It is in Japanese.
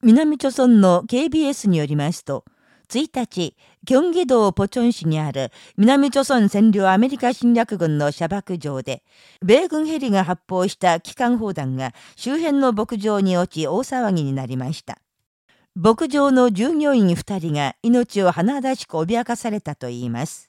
南朝村の KBS によりますと、1日、キョンギ道ポチョン市にある南朝村占領アメリカ侵略軍の射爆場で、米軍ヘリが発砲した機関砲弾が周辺の牧場に落ち大騒ぎになりました。牧場の従業員2人が命を華だしく脅かされたといいます。